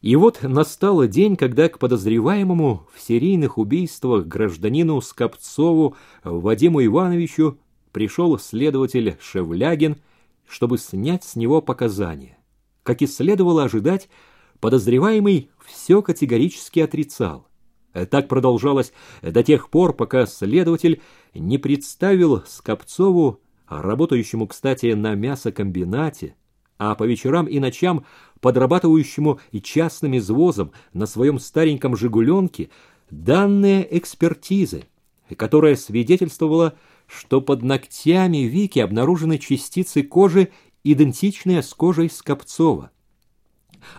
И вот настал день, когда к подозреваемому в серийных убийствах гражданину Скопцову Вадиму Ивановичу пришел следователь Шевлягин, чтобы снять с него показания. Как и следовало ожидать, подозреваемый все категорически отрицал. Так продолжалось до тех пор, пока следователь не представил Скопцову, работающему, кстати, на мясокомбинате, а по вечерам и ночам подрабатывающему и частным извозом на своем стареньком «Жигуленке» данные экспертизы, которая свидетельствовала, что под ногтями Вики обнаружены частицы кожи, идентичные с кожей Скопцова.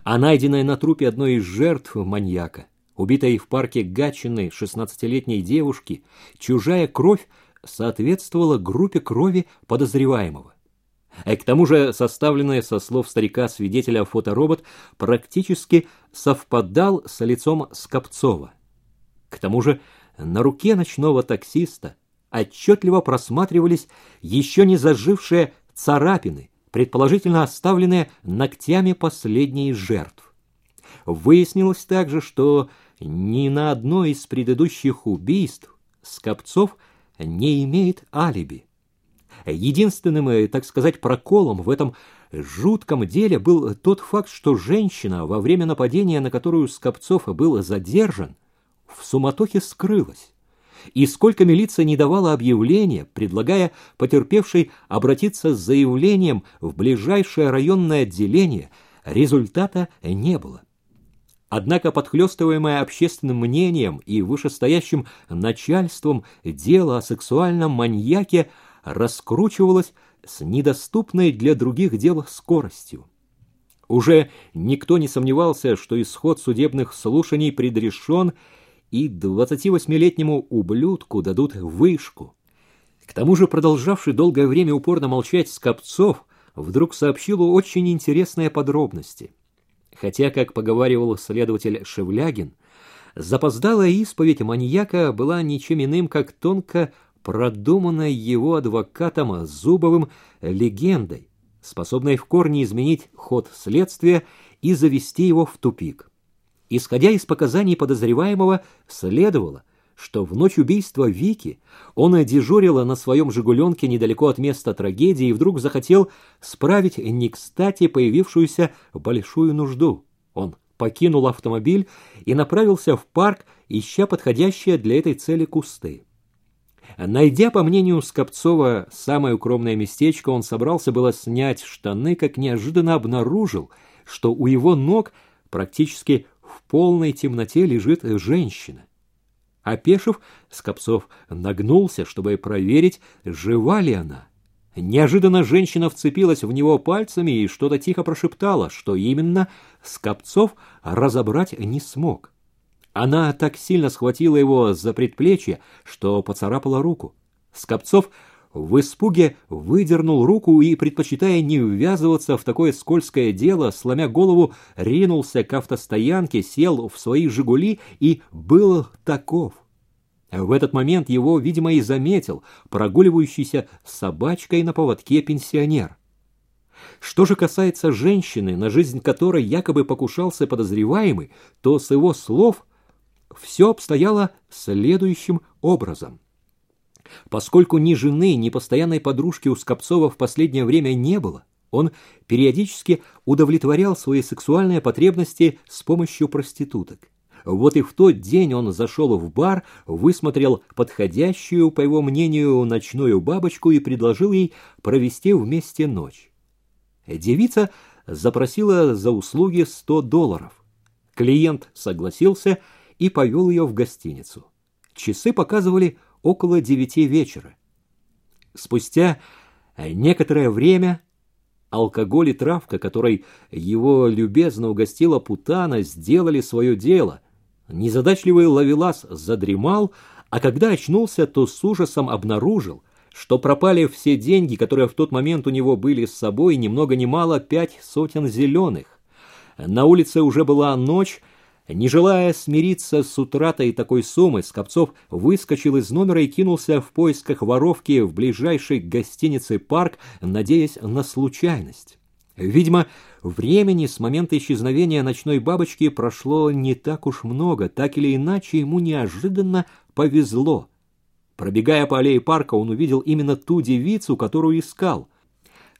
А найденная на трупе одной из жертв маньяка, убитой в парке Гатчины 16-летней девушки, чужая кровь соответствовала группе крови подозреваемого. А к тому же составленный со слов старика-свидетеля фоторобот практически совпадал с лицом Скопцова. К тому же на руке ночного таксиста отчетливо просматривались еще не зажившие царапины, предположительно оставленные ногтями последней жертв. Выяснилось также, что ни на одно из предыдущих убийств Скопцов не имеет алиби. Единственным, э, так сказать, проколом в этом жутком деле был тот факт, что женщина во время нападения, на которую Скопцов был задержан, в суматохе скрылась. И сколько милиция не давала объявления, предлагая потерпевшей обратиться с заявлением в ближайшее районное отделение, результата не было. Однако подхлестываемое общественным мнением и вышестоящим начальством дело о сексуальном маньяке раскручивалось с недоступной для других дел скоростью. Уже никто не сомневался, что исход судебных слушаний предрешен, и 28-летнему ублюдку дадут вышку. К тому же продолжавший долгое время упорно молчать Скопцов вдруг сообщил очень интересные подробности. Хотя, как поговаривал следователь Шевлягин, запоздалая исповедь маньяка была ничем иным, как тонко продуманная его адвокатом Зубовым легендой, способной в корне изменить ход следствия и завести его в тупик. Исходя из показаний подозреваемого, следовало, что в ночь убийства Вики он дежурил на своем «Жигуленке» недалеко от места трагедии и вдруг захотел справить не кстати появившуюся большую нужду. Он покинул автомобиль и направился в парк, ища подходящие для этой цели кусты. Найдя, по мнению Скопцова, самое укромное местечко, он собрался было снять штаны, как неожиданно обнаружил, что у его ног практически в полной темноте лежит женщина. Опешив, Скопцов нагнулся, чтобы проверить, жива ли она. Неожиданно женщина вцепилась в него пальцами и что-то тихо прошептала, что именно Скопцов разобрать не смог. Она так сильно схватила его за предплечье, что поцарапала руку. Скопцов в испуге выдернул руку и, предпочитая не ввязываться в такое скользкое дело, сломя голову, ринулся к автостоянке, сел в свои «Жигули» и был таков. В этот момент его, видимо, и заметил прогуливающийся собачкой на поводке пенсионер. Что же касается женщины, на жизнь которой якобы покушался подозреваемый, то с его слов все обстояло следующим образом – Поскольку ни жены, ни постоянной подружки у Скопцова в последнее время не было, он периодически удовлетворял свои сексуальные потребности с помощью проституток. Вот и в тот день он зашел в бар, высмотрел подходящую, по его мнению, ночную бабочку и предложил ей провести вместе ночь. Девица запросила за услуги 100 долларов. Клиент согласился и повел ее в гостиницу. Часы показывали около девяти вечера. Спустя некоторое время алкоголь и травка, которой его любезно угостила Путана, сделали свое дело. Незадачливый ловелас задремал, а когда очнулся, то с ужасом обнаружил, что пропали все деньги, которые в тот момент у него были с собой, ни много ни мало пять сотен зеленых. На улице уже была ночь, не желая смириться с утратой такой суммы, Скопцов выскочил из номера и кинулся в поисках воровки в ближайшей гостинице «Парк», надеясь на случайность. Видимо, времени с момента исчезновения ночной бабочки прошло не так уж много, так или иначе ему неожиданно повезло. Пробегая по аллее парка, он увидел именно ту девицу, которую искал.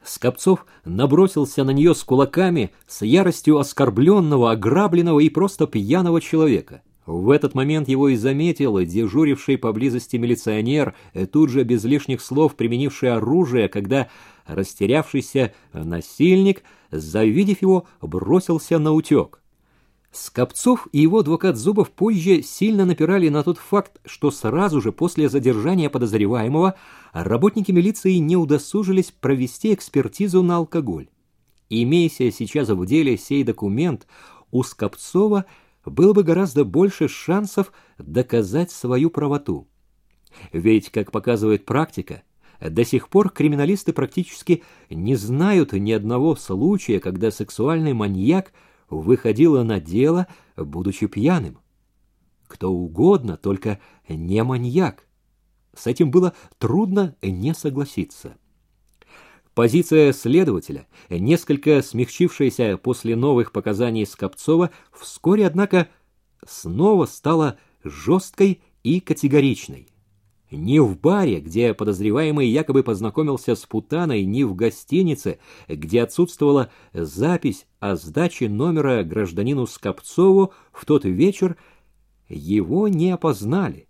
Скопцов набросился на нее с кулаками, с яростью оскорбленного, ограбленного и просто пьяного человека. В этот момент его и заметил дежуривший поблизости милиционер, тут же без лишних слов применивший оружие, когда растерявшийся насильник, завидев его, бросился на утек. Скопцов и его адвокат Зубов позже сильно напирали на тот факт, что сразу же после задержания подозреваемого работники милиции не удосужились провести экспертизу на алкоголь. Имеяся сейчас в деле сей документ, у Скопцова было бы гораздо больше шансов доказать свою правоту. Ведь, как показывает практика, до сих пор криминалисты практически не знают ни одного случая, когда сексуальный маньяк – выходила на дело, будучи пьяным. Кто угодно, только не маньяк. С этим было трудно не согласиться. Позиция следователя, несколько смягчившаяся после новых показаний Скопцова, вскоре, однако, снова стала жесткой и категоричной. Ни в баре, где подозреваемый якобы познакомился с Путаной, ни в гостинице, где отсутствовала запись о сдаче номера гражданину Скопцову в тот вечер, его не опознали.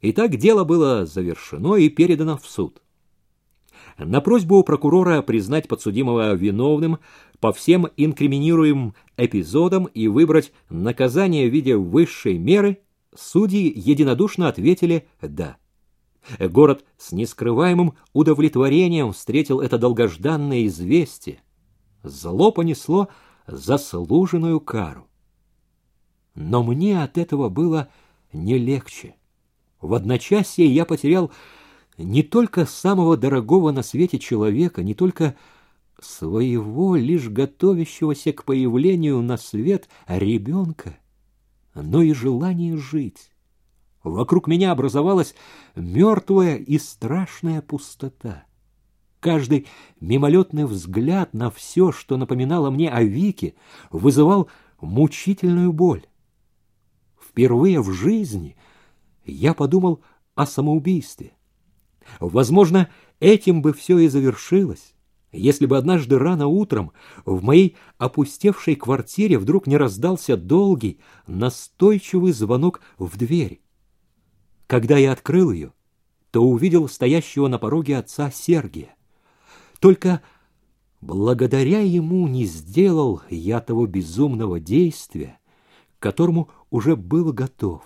Итак, дело было завершено и передано в суд. На просьбу прокурора признать подсудимого виновным по всем инкриминируемым эпизодам и выбрать наказание в виде высшей меры, судьи единодушно ответили «да». Город с нескрываемым удовлетворением встретил это долгожданное известие. Зло понесло заслуженную кару. Но мне от этого было не легче. В одночасье я потерял не только самого дорогого на свете человека, не только своего лишь готовящегося к появлению на свет ребенка, но и желание жить. Вокруг меня образовалась мертвая и страшная пустота. Каждый мимолетный взгляд на все, что напоминало мне о Вике, вызывал мучительную боль. Впервые в жизни я подумал о самоубийстве. Возможно, этим бы все и завершилось, если бы однажды рано утром в моей опустевшей квартире вдруг не раздался долгий, настойчивый звонок в дверь. Когда я открыл ее, то увидел стоящего на пороге отца Сергия. Только благодаря ему не сделал я того безумного действия, к которому уже был готов.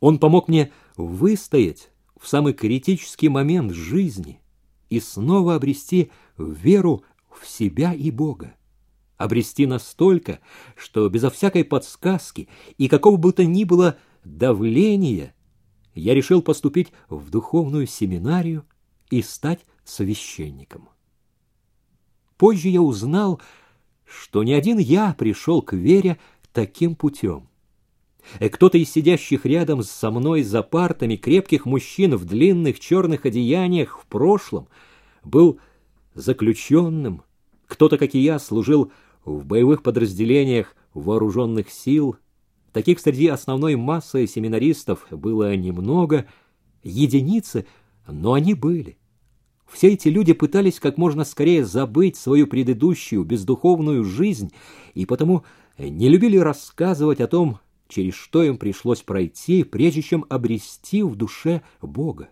Он помог мне выстоять в самый критический момент жизни и снова обрести веру в себя и Бога. Обрести настолько, что безо всякой подсказки и какого бы то ни было давления, я решил поступить в духовную семинарию и стать священником. Позже я узнал, что не один я пришел к вере таким путем. Э, кто-то из сидящих рядом со мной за партами крепких мужчин в длинных черных одеяниях в прошлом был заключенным, кто-то, как и я, служил в боевых подразделениях вооруженных сил, Таких среди основной массы семинаристов было немного, единицы, но они были. Все эти люди пытались как можно скорее забыть свою предыдущую бездуховную жизнь и потому не любили рассказывать о том, через что им пришлось пройти, прежде чем обрести в душе Бога.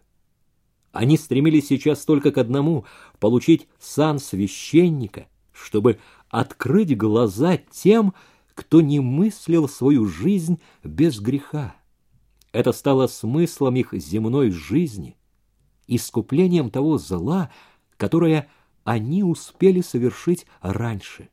Они стремились сейчас только к одному — получить сан священника, чтобы открыть глаза тем, кто не мыслил свою жизнь без греха. Это стало смыслом их земной жизни, искуплением того зла, которое они успели совершить раньше.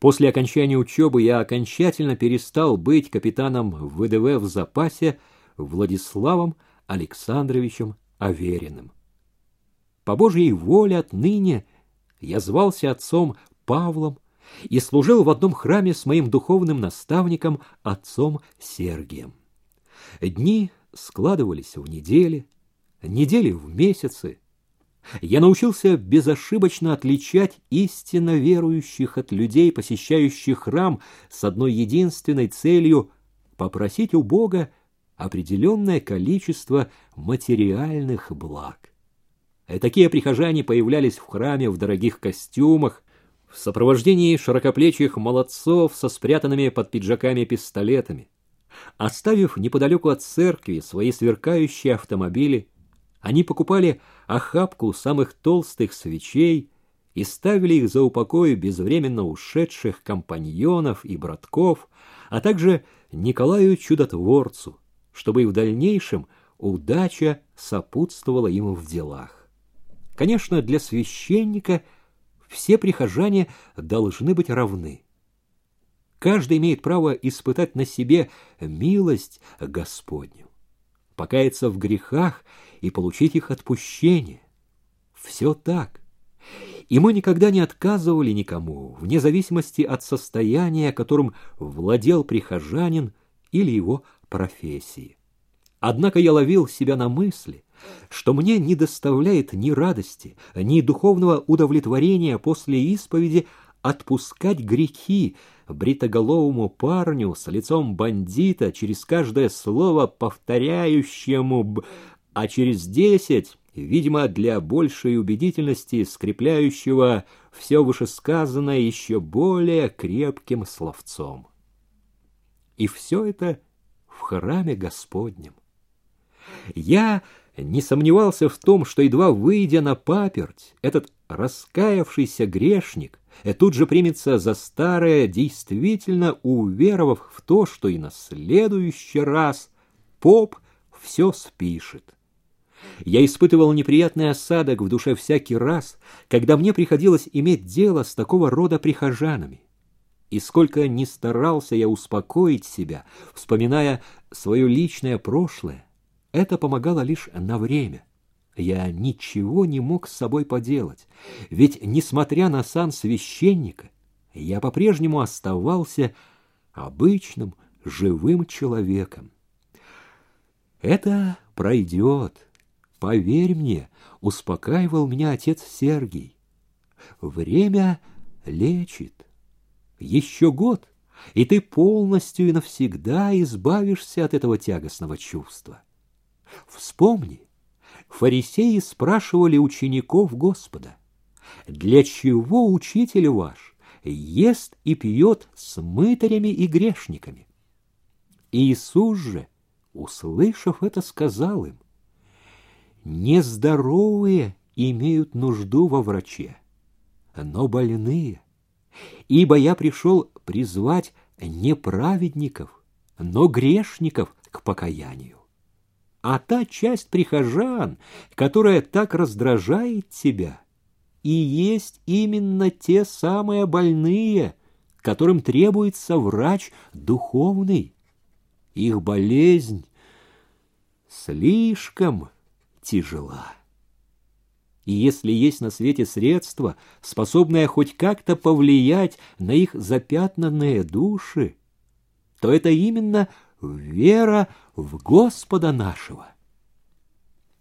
После окончания учебы я окончательно перестал быть капитаном ВДВ в запасе Владиславом Александровичем Авериным. По Божьей воле отныне я звался отцом Павлом и служил в одном храме с моим духовным наставником, отцом Сергием. Дни складывались в недели, недели в месяцы. Я научился безошибочно отличать истинно верующих от людей, посещающих храм с одной единственной целью — попросить у Бога определенное количество материальных благ. Такие прихожане появлялись в храме в дорогих костюмах, в сопровождении широкоплечих молодцов со спрятанными под пиджаками пистолетами. Оставив неподалеку от церкви свои сверкающие автомобили, они покупали охапку самых толстых свечей и ставили их за упокой безвременно ушедших компаньонов и братков, а также Николаю Чудотворцу, чтобы и в дальнейшем удача сопутствовала им в делах. Конечно, для священника все прихожане должны быть равны. Каждый имеет право испытать на себе милость Господню, покаяться в грехах и получить их отпущение. Все так. И мы никогда не отказывали никому, вне зависимости от состояния, которым владел прихожанин или его профессии. Однако я ловил себя на мысли, что мне не доставляет ни радости, ни духовного удовлетворения после исповеди отпускать грехи бритоголовому парню с лицом бандита через каждое слово повторяющему а через десять, видимо, для большей убедительности, скрепляющего все вышесказанное еще более крепким словцом. И все это в храме Господнем. Я не сомневался в том, что, едва выйдя на паперть, этот раскаявшийся грешник тут же примется за старое, действительно уверовав в то, что и на следующий раз поп все спишет. Я испытывал неприятный осадок в душе всякий раз, когда мне приходилось иметь дело с такого рода прихожанами. И сколько ни старался я успокоить себя, вспоминая свое личное прошлое, это помогало лишь на время. Я ничего не мог с собой поделать, ведь, несмотря на сан священника, я по-прежнему оставался обычным живым человеком. Это пройдет, поверь мне, успокаивал меня отец Сергий. Время лечит. Еще год, и ты полностью и навсегда избавишься от этого тягостного чувства. Вспомни, фарисеи спрашивали учеников Господа, «Для чего учитель ваш ест и пьет с мытарями и грешниками?» Иисус же, услышав это, сказал им, «Нездоровые имеют нужду во враче, но больные, ибо я пришел призвать не праведников, но грешников к покаянию а та часть прихожан, которая так раздражает тебя, и есть именно те самые больные, которым требуется врач духовный. Их болезнь слишком тяжела. И если есть на свете средство, способное хоть как-то повлиять на их запятнанные души, то это именно вера в Господа нашего.